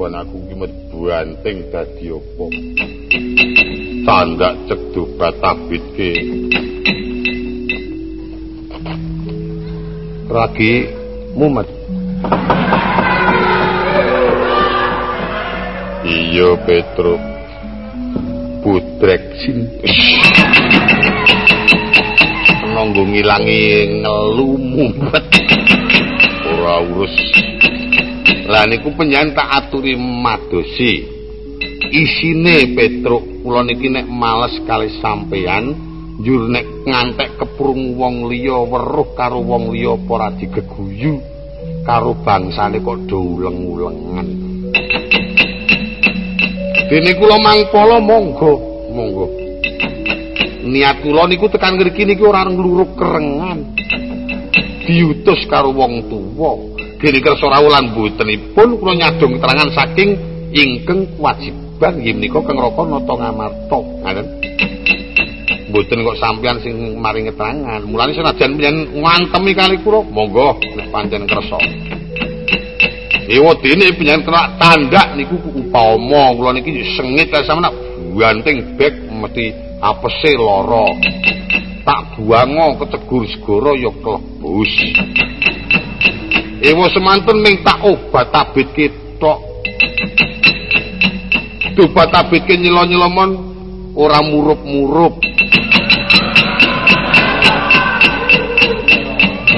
ban aku ki medbuanting dadi apa? Tandak cek dobat tabitke ragi mumet. Iya Petruk putrek sin nanggo ngilangi ngelu mumet. Ora urus lah niku penyan tak aturi madosi. Isine Petruk kula niki nek males kali sampean njur nek ngantek keprung wong liya weruh karo wong liya apa ora digeguyu karo bangsane kok do uleng-ulengan. Dene kula mangpala monggo monggo. Niat kula niku tekan ngriki niki ora ngluruk kerengan. Diutus karo wong tuwa gene kersa rawulan botenipun kula nyadong keterangan saking ingkang kewajiban kang raka nata ngamarta ngaten mboten kok sampeyan sing maring keterangan. Mulane senajan panjen ngantemi kali kula, monggo nek pancen kersa. Ewa dene panjen kena tandak niku upama kula niki sengit kaya sampeyan banting bek mesti apese lara. Tak buango kecegur segara ya klebus. Ewa semanten ming tak obat tabit ketok. Obat tabit ke nyelo-nyelomon ora murup-murup.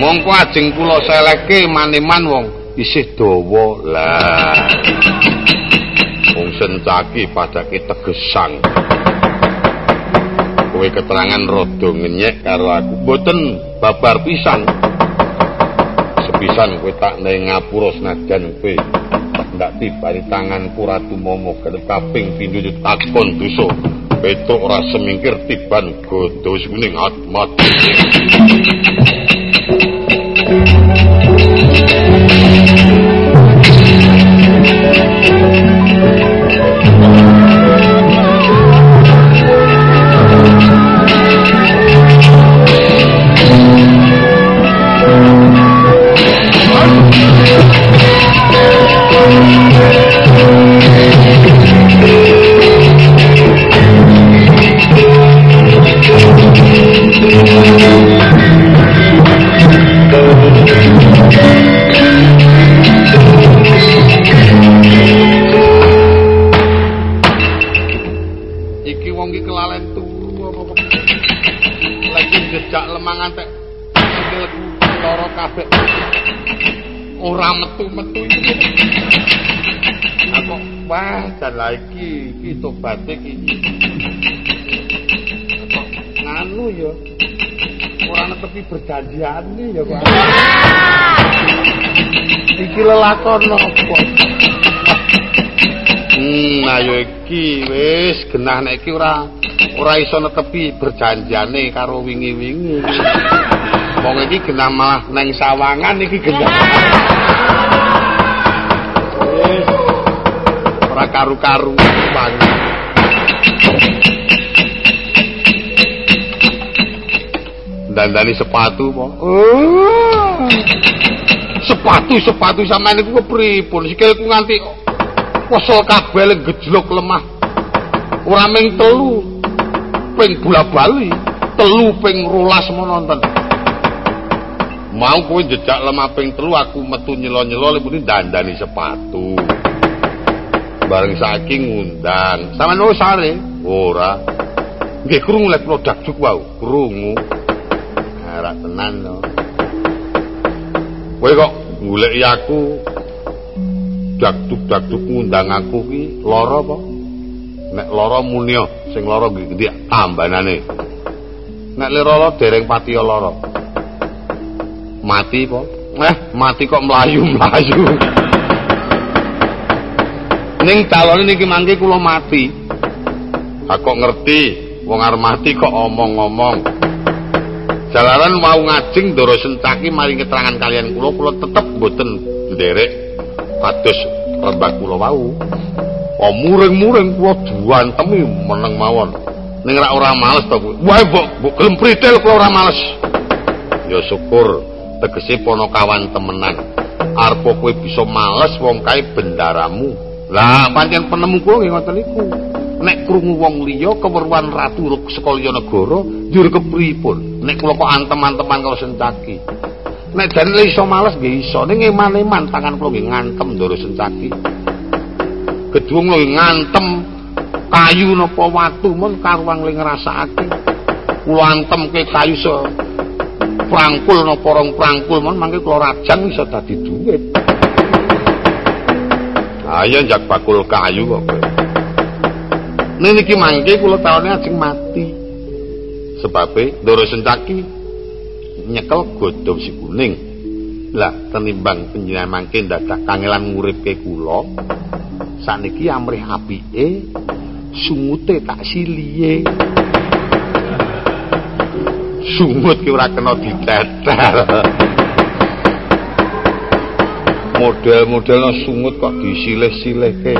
mongko ajeng kula seleke maneman wong isih dawa. Lah. Wong sencaki padake tegesan kowe keterangan rada ngenyek karo aku. Mboten babar pisan kowe tak nang ngapura senajan kowe ndak tibani tangan puratu momo kadhe kaping pindho takon dosa Petuk ora semingkir tiban godo kuning atmat. iki lagi iki Kok nganu ya ora netepi berjanjiane ya kok iki lelakon apa Hmm, ayo iki wis genah nek iki ora ora iso netepi berjanjane karo wingi-wingi. Wong iki genah malah neng sawangan iki genah. Wis ora karu-karu banget. Dandani sepatu po. Oh. Sepatu sepatu sampean niku kepripun? Sikilku nganti kesel kabeh gejlok lemah. Ora ming telu ping bola-bali, telu ping rolas menonton. Mau kowe jejak lemah ping telu aku metu nyelo-nyelo lepune dandani sepatu. Bareng saking ngundang. Wis sare? Ora. Nggih krungu lek produk juk wau, krungu. Ora tenan no. Kowe kok goleki aku dakduk-dakduk ngundang aku ki lara apa? Nek lara munio, sing lara gede tambanane. Nek lara dereng pati lara. Mati apa? Eh, mati kok mlayu-mlayu. Ning calone niki mangke kula mati. Aku ngerti wong arep mati kok omong-omong. Jalaran mau ngajeng Ndara Sencaki maring keterangan kalian kula kula tetep mboten nderek kados rembak kula wau. Oh muring-muring kula duantemi meneng mawon. Ning ora ora males to kuwi. Wae mbok mbok gelem pritil kula ora males. Ya syukur tegese ponokawan temenan. Arep kowe bisa males wong kae bendaramu. Lah pancen penemu nggih ngoten niku. Nek krungu wong liya keweruhan ratu sekolya negara, njur kepripun? Nek kula kok antem-anteman karo sencaki. Nek jane iso males nggih iso, ning eman-eman tangan kula nggih ngantem ndoro sencaki. Gedung lho ngantem kayu napa watu mun karuang ling ngrasakake. Kula antemke kayu so prangkul napa rong prangkul mun mangke kula rajang iso dadi dhuwit. Ayo jak bakul kayu kok. Niki mangke kula taune ajeng mati. Sebabe ndoro sencaki nyekel godhong si kuning. Lah tenimbang panjenengan mangke dadak kangelan nguripke kula. Saniki amrih apike sungute tak siliye. Sungut ki ora kena ditetel. Model-modelno sungut kok disilih-silihke.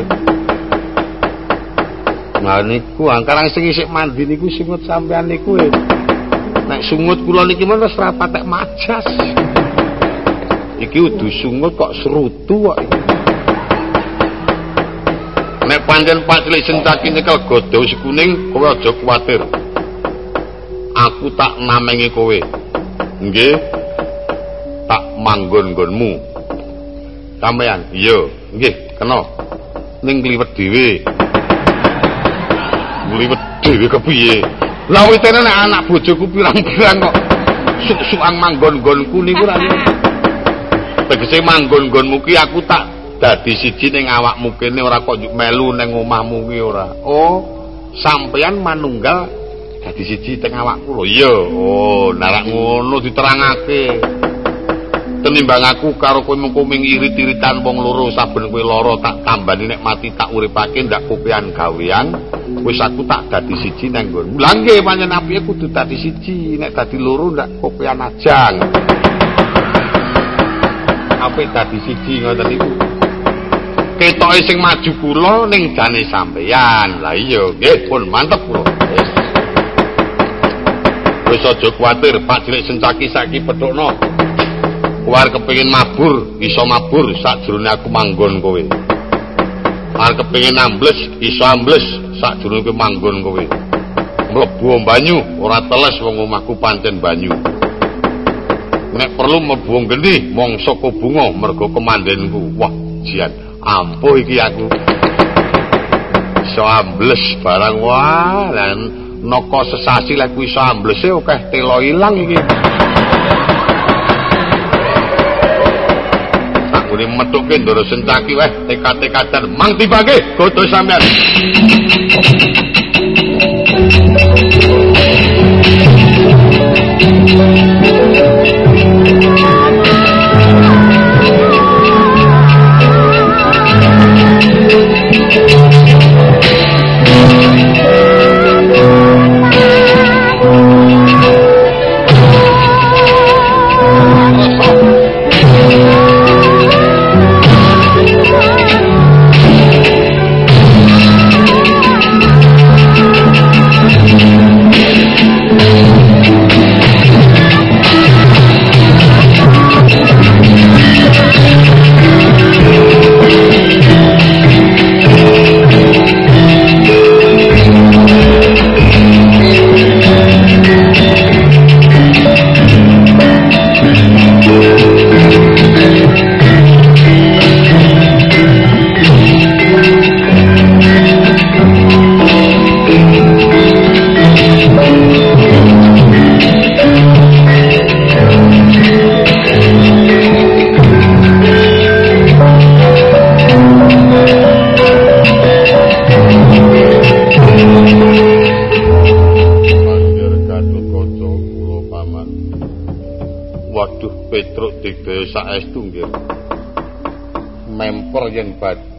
Nah niku angkarang sing isik mandi niku sungut sampean niku. Eh. Nek sungut kula niki men wis ra patek majas. Iki udu sungut kok serutu kok. Nek pancen Pak Cilik Sencaki nyekel godho kuning, kowe aja kuwatir. Aku tak namengi kowe. Nggih. Tak manggon-nggonmu. Sampeyan, iya, nggih, kena. Ning kliwet dhewe. Kliwet dhewe kepiye? Lah witene nek anak bojoku pirang-pirang kok suk-sukan manggon-nggonku niku ra. Tegese manggon-nggonmu ki aku tak dadi siji ning awakmu kene ora kok melu ning omahmu ki ora. Oh, sampeyan manunggal dadi siji teng awakku lho. Iya. Oh, narak ngono diterangake. Tenimbang aku karo kowe mung irit-iritan wong loro saben kowe lara tak tambani nek mati tak uripake ndak kopian gawean. Wis aku tak dadi siji nang nggonmu. Lah nggih pancen apike kudu dadi siji nek dadi loro ndak kopian ajang. Apik dadi siji ngoten niku. ketoke sing maju kula ning jane sampeyan. Lah iya, nggih pun mantep kula. Wis. Aja kuwatir, Pak Cilik Sencaki saiki pedhokno. Kuwar kepengin mabur, iso mabur sakjroning aku manggon kowe. Arep kepengin ambles, iso ambles sakjroning kowe manggon kowe. Mlebu banyu, ora teles wong omahku pancen banyu. Nek perlu mlebu geni, mongso bunga mergo kemandenku. Wah, jian. ampuh iki aku iso ambles barang wah lan noko sesasi lek iso ambles e akeh telo ilang iki aku ni metuke ndoro sencaki weh tekat-tekatan mang tibake godo sampean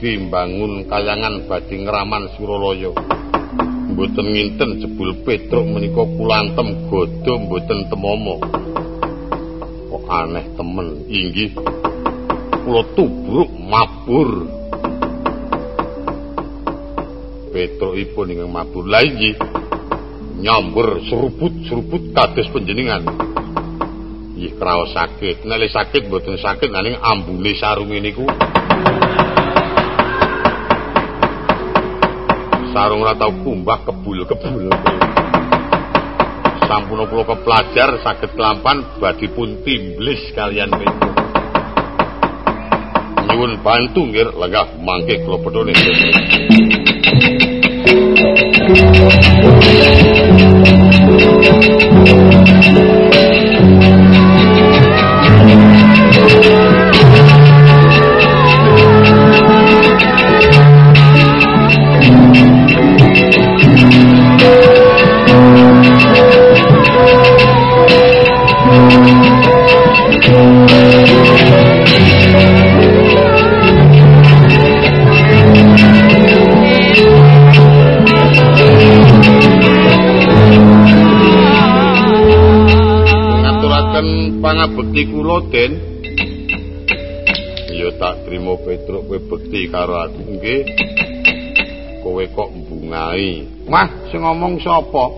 badhe mbangun kayangan badhe ngraman Suralaya. Mboten nginten jebul Petruk menika kulantem godho mboten temomo. Kok aneh temen inggih. Kula tubruk mabur. Petrukipun ingkang mabur la inggih. Nyambur seruput-seruput kados panjenengan. Ih kraos sakit. Nek sakit mboten sakit nanging ambune sarunge niku sarung ora tau kumbah kebul-kebul. Sampun kula kepelajar saged kelampan badhe pun timblis kalian menika. Nyuwun bantu nggih lenggah mangke kula pedhone. Bekti kula Den. Ya tak trimo Petruk kowe bekti karo aku nggih. Kowe kok mbungai mah sing ngomong sapa?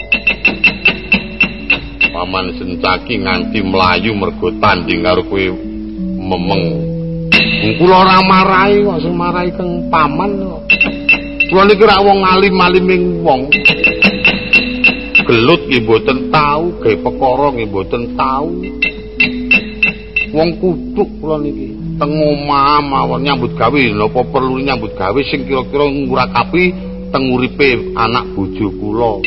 Paman sencaki nganti mlayu mergo tanding karo kowe memeng. Kula ora marahi kok sing marahi keng paman kok kula niki ra wong alim-aliming wong. Gelut nggih mboten tau gawe perkara nggih mboten tau wong kuduk kula niki. Teng omah mawon nyambut gawe. Napa perlu nyambut gawe sing kira-kira ngurakapi teng uripe anak bojo kula?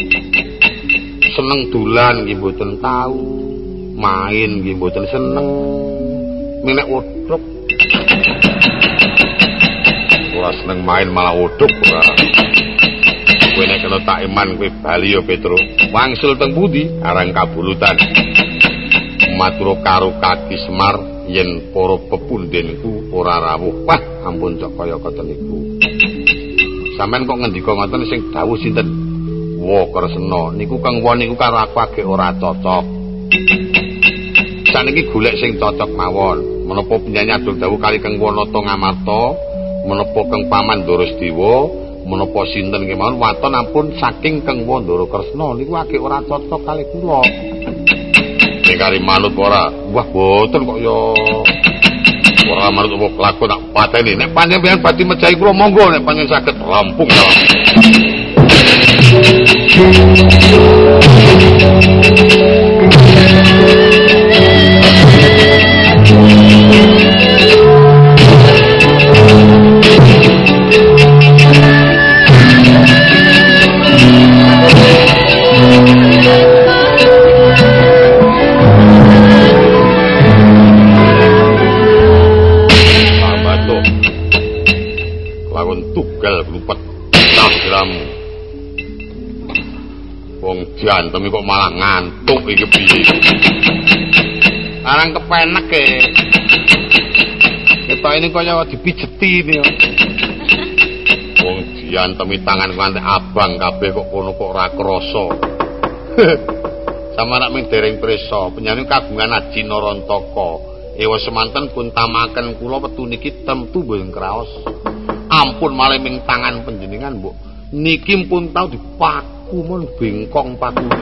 Seneng dolan nggih mboten tau. Main nggih mboten seneng. Menek wedhok ora seneng main malah wedhok ora kowe nek kena tak iman kowe bali ya Petro. Wangsul teng pundi? Arang kabulutan matur karo kaki semar yen para pepundhenku ora rawuh. Wah ampun cok kaya ngoten niku. Sampean kok ngendika ngoten sing dawuh sinten? Wa kresna. Niku kang wong niku karo aku agek ora cocok. Saniki golek sing cocok mawon. Menapa penyanyi adul dawuh kali kang wanata ngamarta? Menapa kang paman Dorosdewa menapa sinten kemawon? Waton ampun saking kang Wandara Kresna. Niku agek ora cocok kali kula kari manut ora. Wah boten kok ya. Ora manut apa kelaku tak pateni. Nek panjenengan badhe mejahi kula monggo nek panjenengan saged rampung ya diantem kok malah ngantuk iki piye arang kepenek e ketok ini kaya dipijeti ini wong diantem tangan nganti abang kabeh kok kono kok ora krasa. Sama ming dereng prisa penyanyi kagungan Aji Narantaka ewa semanten pun tamaken kula wetu niki temtu mboten kraos. Ampun malah ming tangan panjenengan mbok. Niki pun tau dipak kumun bengkong patune.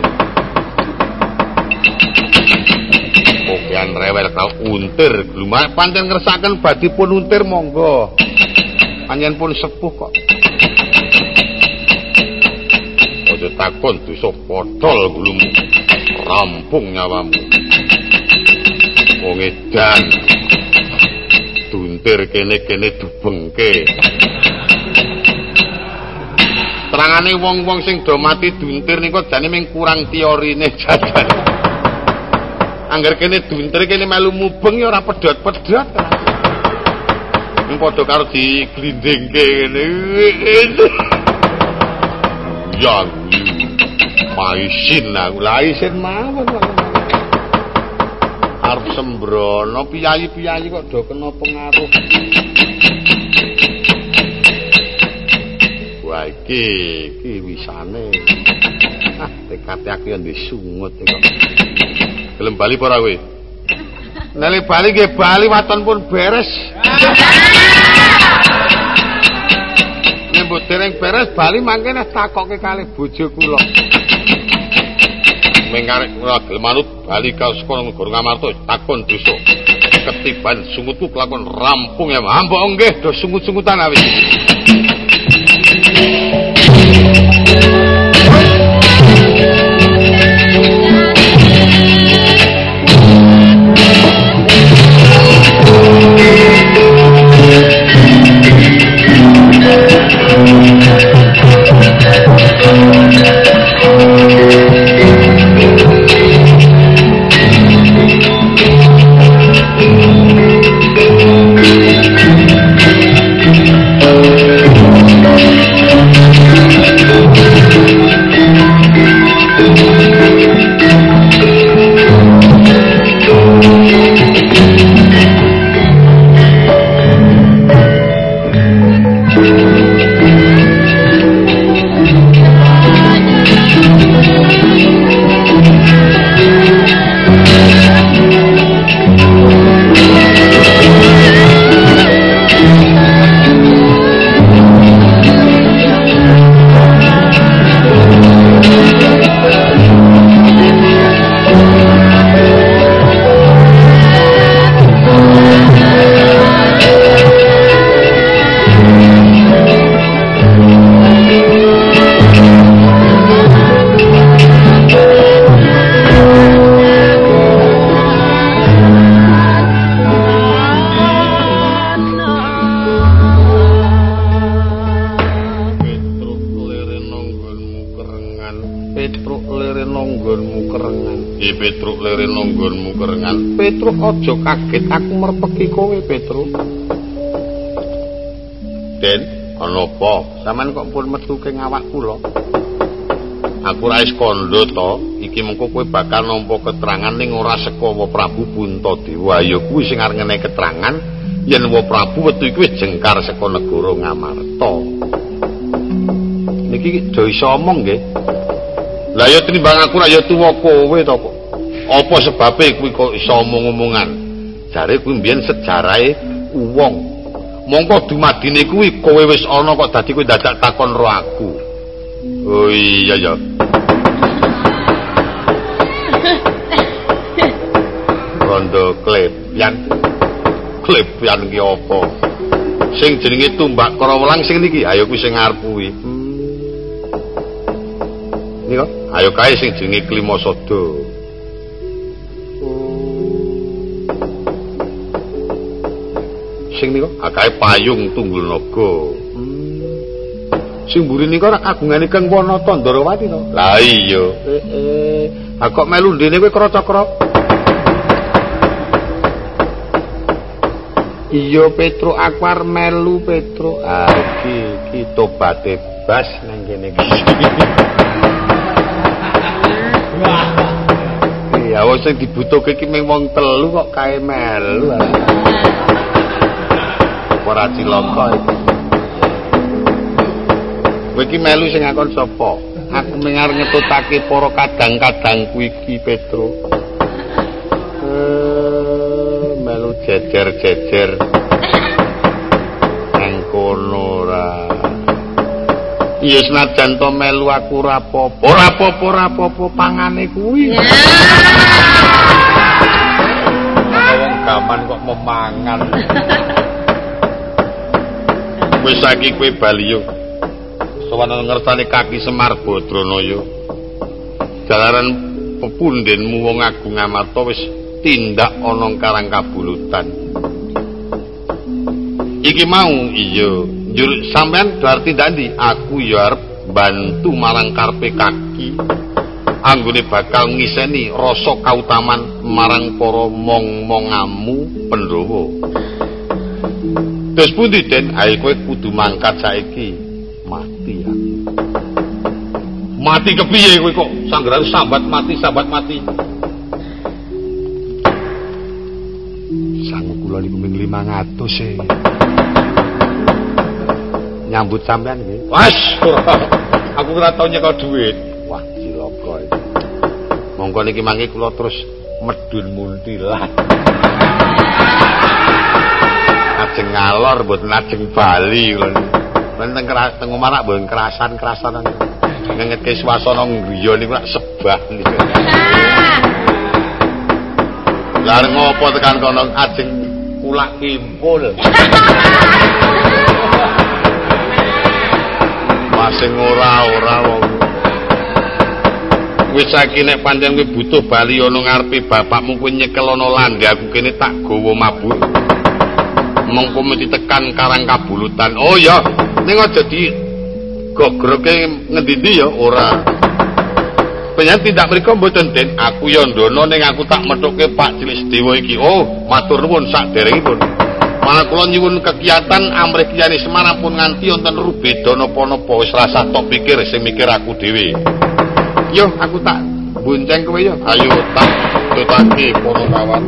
Pokean rewel kau untir glumah pancen ngersaken badhe pun untir monggo. Panjen pun sepuh kok. Ojo takon dosa potol gulumu. Rampung nyawamu. Wong edan. Duntir kene-kene dubengke. Terangane wong-wong sing do mati duntir niku jane ming kurang teorine jajan. Angger kene duntir kene melu mubeng ya ora pedhot-pedhot. Ning padha karo diglindingke ngene. Ya. Maisin aku la isin mawon. Arep sembrono piyayi-piyayi kok do kena pengaruh. Wah iki iki wisane. Ah, tekate aku yang disungut kok. Gelem bali apa ora kowe? Nali bali nggih bali waton pun beres. Nyambut dereng beres bali mangke nek takoke kali bojo kula. Mengarek ora gelem manut bali ka sekolah guru ngamarto takon dosa. Ketiban sungutku kelakon rampung ya. Ambok nggih do sungut-sungutan awis. Aja kaget aku merpeki kowe Petruk. Den, ana apa? Saman kok pun metu ke ngawak kula? Aku ra is kondo to, iki mengko kowe bakal nampa keterangan ning ora saka Prabu Puntadewa. Ya kuwi sing arep keterangan yen Wa Prabu wetu iki wis jengkar saka negara Ngamarta. Niki do iso omong nggih. Lah ya timbang aku ra ya tuwa kowe to kok. Apa sebabe kuwi kok iso omong-omongan? Jare kuwi mbiyen sejarahe wong mongko dumadine kuwi kowe wis ana kok dadi kowe dadak takon ro aku. Oh iya ya rondo klepian klepian ki apa? Sing jenenge tumbak krawelang sing niki? Ayo kuwi sing ngarep kuwi. Hmm. niko? Ayo kae sing jenenge klima sing nika akae payung tunggul naga. Hmm. sing mburi nika ora kagungane Kang Wanata Ndarawati to. La iya. Eh eh. Ha kok melu ndene kowe krocokro iya Petro Akwar melu Petro ah iki iki tobate bas nang kene. Iya, wong sing dibutuhke iki mung wong telu kok kae melu. Ora cilaka iki. Kowe iki melu sing ngakon sapa? Aku mengar ngetutake para kadang-kadangku iki Petro. Eh, melu jejer-jejer. Nang kono ora. Iya senajan to melu aku ora apa-apa. Ora apa-apa, ora apa-apa pangane kuwi. Wong gaman kok memangan. wis saiki kowe bali yo. Sowan ngertani kaki Semar Badranaya jalaran pepundhenmu wong agung amarta wis tindak ana karang kabulutan. Iki mau iya. Njur sampean berarti ndi? Aku ya arep bantu marang karpe kaki. Anggone bakal ngiseni rasa kautaman marang para mong-mongamu Pandhawa. Terus pundi Den? Ayo kowe kudu saiki. Mati ya. Mati kepiye kowe kok sanggeran sambat mati sambat mati. Sangu kula niku ming 500 e. Nyambut sampean nggih. Wes. Aku ora tau nyekel dhuwit. Wah, cilaka iki. Monggo niki mangke kula terus medun muntilan. Ajeng ngalor mboten ajeng bali men teng keras teng omah mboten kerasan-kerasan ngengetke swasana ngriya niku nak sebah niku Lah ngopo tekan kono? Ajeng kulak kimpul. Masing ora-ora wong. Wis saiki nek pancen kowe butuh bali ana ngarepe bapakmu kowe nyekel ana landhaku kene tak gawa mabur mengko mesti tekan karang kabulutan. Oh ya ning aja di gogroke ngendi ya ora. Penyen tidak mriku mboten den. Aku ya ndono ning aku tak metuke Pak Cilik Dewa iki. Oh matur nuwun sak derengipun malah kula nyuwun kegiatan amrih kiyane Semarang pun nganti wonten rubeda napa-napa. Wis rasa tok pikir sing mikir aku dhewe. Yo aku tak bonceng kowe yo. Ayo tak tutake para kawan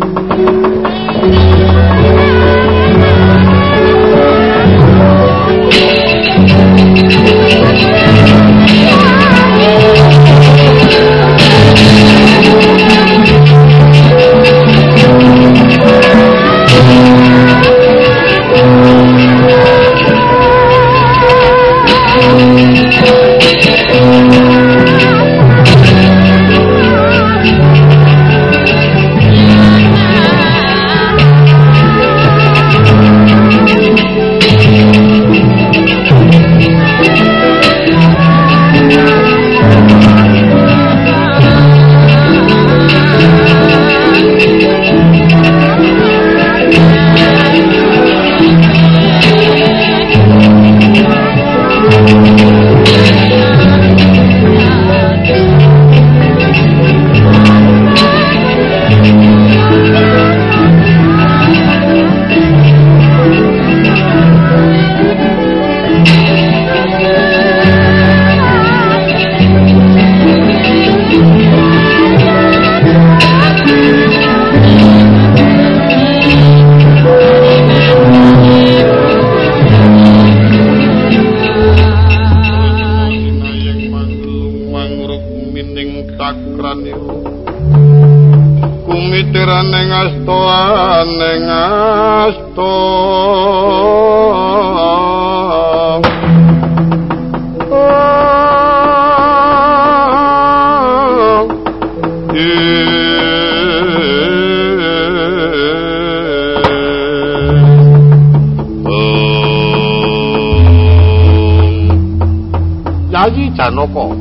Yayi Janaka.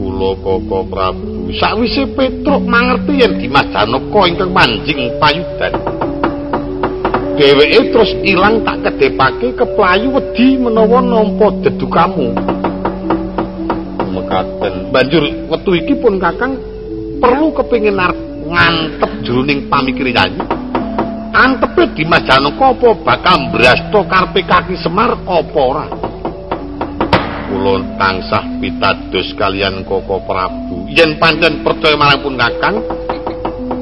Kula Koko Prabu. Sakwise Petruk mangerti yen Dimas Janaka ingkang manjing payudan. Dheweke terus ilang tak kedepake keplayu wedi menawa nampa dedukamu. Mekaten. Banjur wetu iki pun Kakang perlu kepengin ngantep jroning pamikir Yayi antepe Dimas Janaka apa bakal mbrasta karepe kaki Semar apa ora kula tansah pitados kalian Koko Prabu. Yen pancen percaya marang pun Kakang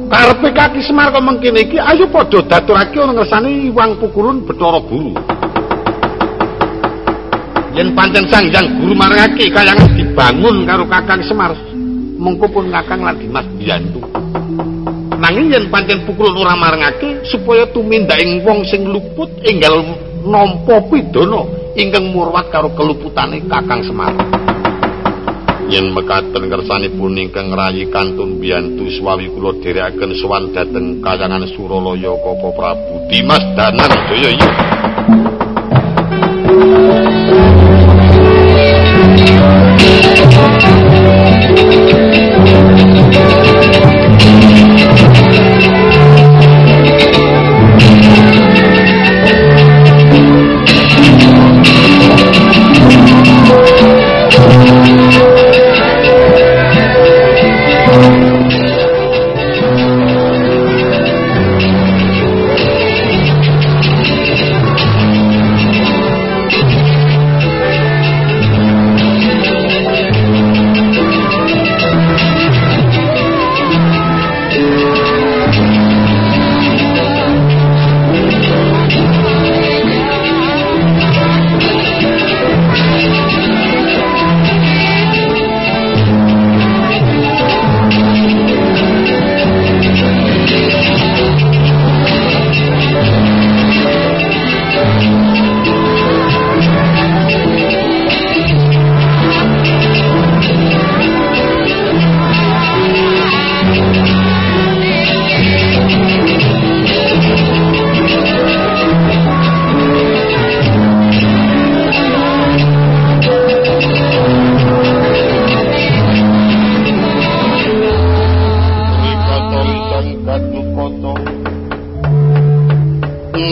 karepe kaki Semar kok mengkene iki ayo padha daturake ana ngersane iwang pukulun Bathara Guru yen pancen Sang Hyang Guru marangake kayang dibangun karo Kakang Semar. Mengko pun Kakang lan Dimas biyantu nanging yen pancen pukulun ora marangake supaya tumindaking wong sing luput enggal nampa pidana ingkang murwat karo keluputane Kakang Semar. Yen mekaten kersanipun ingkang rayi kantun biyantu swawi kula dherekaken sowan dhateng kayangan Suralaya Kapa Prabu Dimas Danan Jaya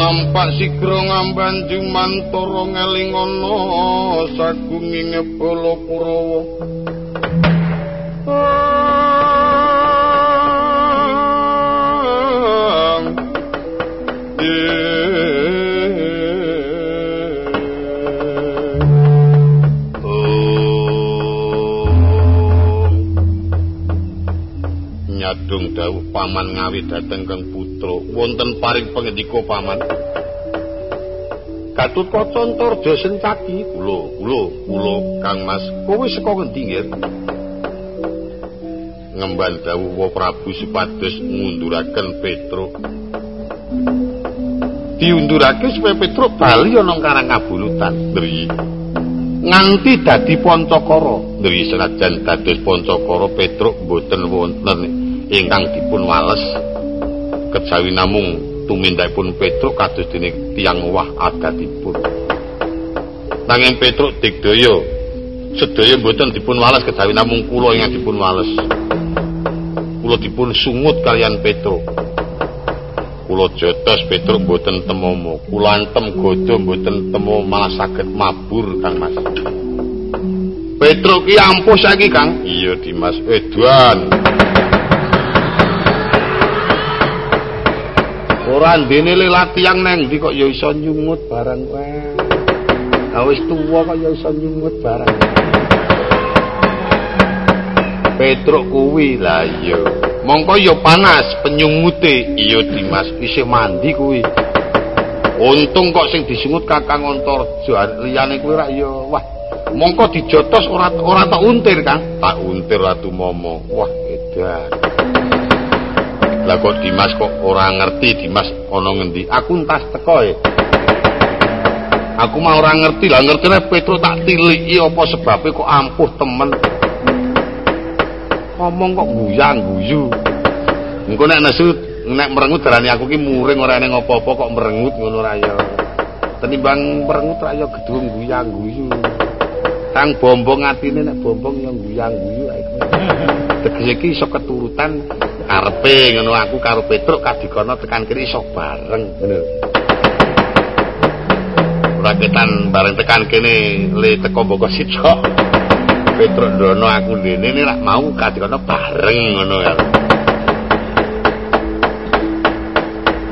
nampak sigra ngambanjing mantara ngelingana sagunginge bala Kurawa nyadung dawuh paman ngawi dhateng kang putra wonten paring pangandika paman. Gatut kaca Antarja Sencaki kula kula kula Kang Mas kowe saka ngendi nggih ngemban dawuh Prabu supados ngunduraken Petruk. Diundurake supaya Petruk bali ana karang kabulutan. Dri nganti dadi Pancakara Dri senajan dados Pancakara Petruk boten wonten ingkang dipun wales kejawi namung tumindakipun Petruk kados dene tiyang wah adatipun. Nanging Petruk digdaya sedaya mboten dipun wales kejawi namung kula ingkang dipun wales kula dipun sungut kalian Petruk. Kula jotos Petruk mboten temomo. Kula antem godho mboten temo malah saged mabur Kang Mas. Petruk ki ampuh saiki Kang? Iya Dimas. Edwan Ora ndene lelat tiyang neng ndi kok ya iso nyungut barang wae. Ha wis tuwa kok ya iso nyungut barang. Petruk kuwi lah iya. Mongko ya panas penyungute. Iya Dimas, isih mandi kuwi. Untung kok sing disungut Kakang Antarja liyane kuwi rak ya wah Mongko dijotos ora ora tak untir, Kang. Tak untir Ratu Momo. Wah, edan. Lah kok Dimas kok ora ngerti Dimas ana ngendi? Aku entas teko e. Aku mah ora ngerti lah ngerti nek Petro tak tiliki apa sebabe kok ampuh temen. Ngomong kok guyang guyu. Engko nek nesu nek merengut darani aku ki muring ora ning apa-apa kok merengut ngono ra ya. Tenimbang merengut ra ya gedung guyang guyu. Kang bombong atine nek bombong ya guyang guyu iku. Tegese iki iso keturutan karepe ngono aku karo Petruk kadikono tekan kiri iso bareng ngono. Raketan bareng tekan kene le teko Boko Sitra. Petruk ndono aku dene nek mau kadikono bareng ngono ya.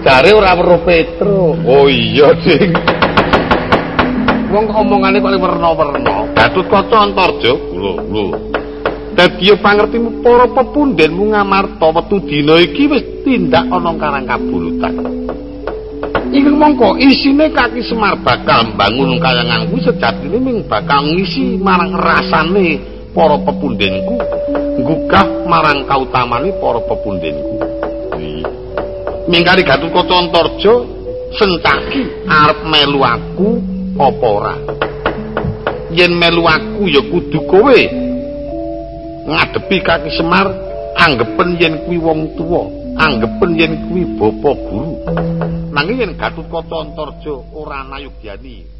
Jare ora weruh Petruk. Oh iya, Ding. Wong omongane kok werna-werna. Gatut Kaca Antarja, lho, lho. Dadi pangertimu para pepundhenmu ngamarta wektu dina iki wis tindak ana karang kabulutan. Iki mongko isine kaki Semar bakal mbangun kayangan kuwi sejatine ming bakal ngisi marang rasane para pepundhenku, gugah marang kautamane para pepundhenku. Mingkari Gatut Kaca Antarja sencaki arep melu aku apa ora? Yen melu aku ya kudu kowe ngadepi kaki Semar anggepen yen kuwi wong tuwa, anggepen yen kuwi bapa guru. Nanging yen Gatotkaca Antarja ora nayugyani